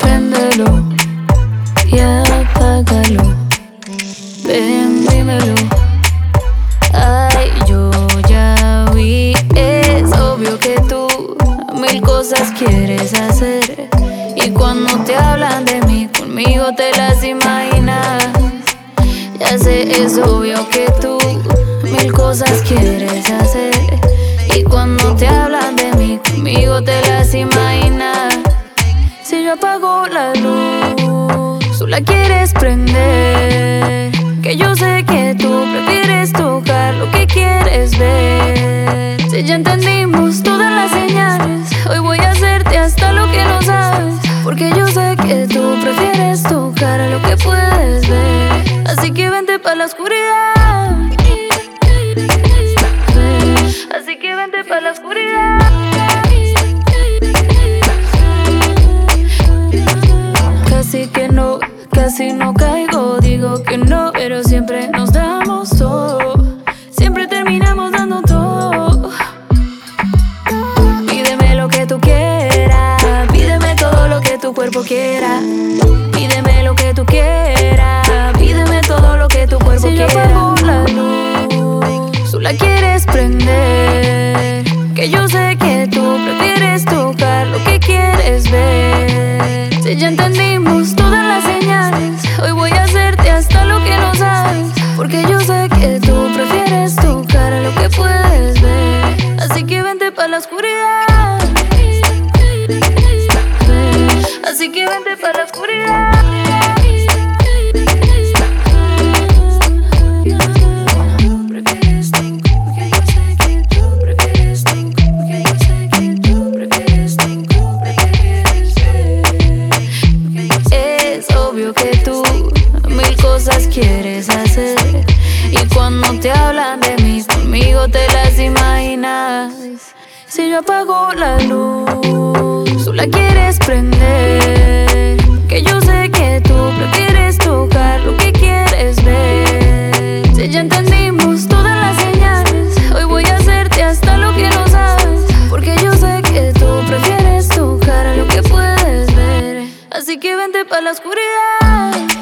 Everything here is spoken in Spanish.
Préndelo y apágalo. Ven, dímelo. Ay, yo ya vi. Es obvio que tú mil cosas quieres hacer. Y cuando te hablan de mí, conmigo te las imaginas. Ya sé, es obvio que tú mil cosas quieres hacer. Conmigo te las imaginas. Si yo apago la luz, tú la quieres prender. Que yo sé que tú prefieres tocar lo que quieres ver. Si ya entendimos todas las señales, hoy voy a hacerte hasta lo que no sabes. Porque yo sé que tú prefieres tocar lo que puedes ver. Así que vente pa' la oscuridad. Casi no caigo. Digo que no, pero siempre nos damos todo. Siempre terminamos dando todo. Pídeme lo que tú quieras. Pídeme todo lo que tu cuerpo quiera. Pídeme lo que tú quieras. Pídeme todo lo que tu cuerpo quiera. Si apago la luz, tú la quieres prender. Que yo sé que tú prefieres tocar lo que quieres ver. Si ya entendimos todas las señales, oscuridad. Así que vente pa' la oscuridad. Es obvio que tú mil cosas quieres hacer y cuando te hablan de yo apago la luz. Tú la quieres prender, que yo sé que tú prefieres tocar lo que quieres ver. Si ya entendimos todas las señales, hoy voy a hacerte hasta lo que no sabes. Porque yo sé que tú prefieres tocar lo que puedes ver. Así que vente para la oscuridad.